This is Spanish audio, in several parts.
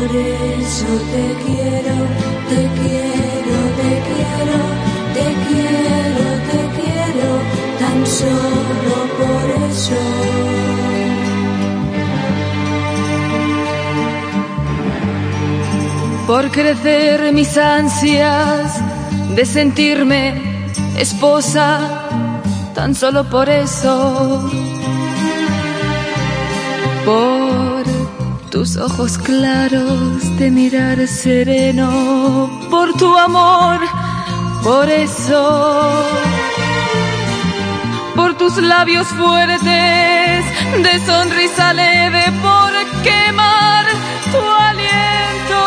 Por eso te quiero, te quiero, te quiero, te quiero, te quiero, tan solo por eso. por crecer mis ansias de sentirme esposa, tan solo por eso, por tus ojos claros de mirar sereno, por tu amor, por eso, por tus labios fuertes de sonrisa leve, por quemar tu aliento.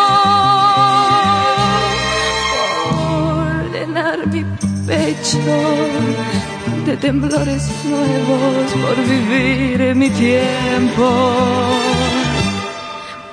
mi pecho de temblores nuevos por vivir en mi tiempo.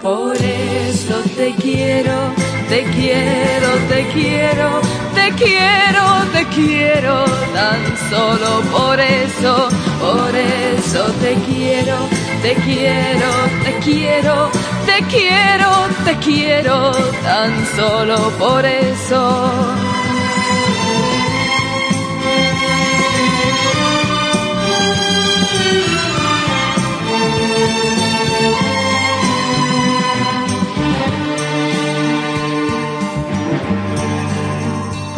Por eso te quiero, te quiero, te quiero, te quiero, te quiero, tan solo por eso, por eso te quiero, te quiero, te quiero, te quiero, te quiero, tan solo por eso.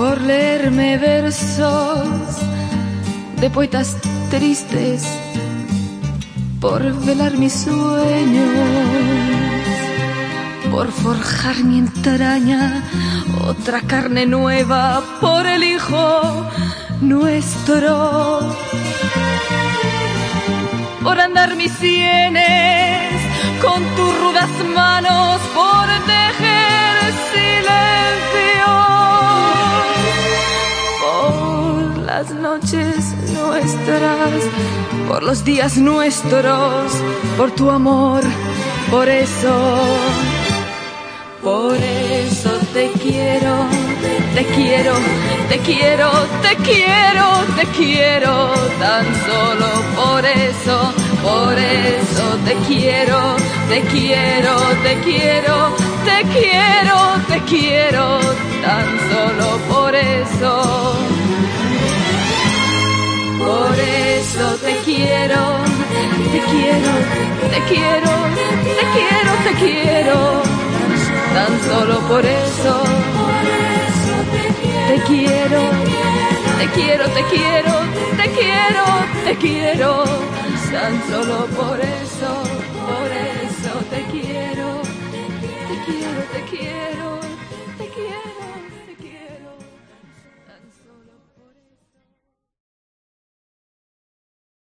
Por leerme versos de poetas tristes, por velar mis sueños, por forjar mi entraña otra carne nueva, por el Hijo nuestro, por andar mis sienes con las noches nuestras, por los días nuestros, por tu amor, por eso, por eso te quiero, te quiero, te quiero, te quiero, te quiero, tan solo por eso, por eso te quiero, te quiero, te quiero, te quiero, te quiero, tan solo por eso. Te quiero, te quiero, te quiero, te quiero, te quiero. Tan solo por eso te quiero, te quiero, te quiero, te quiero, te quiero. Tan solo por eso, por eso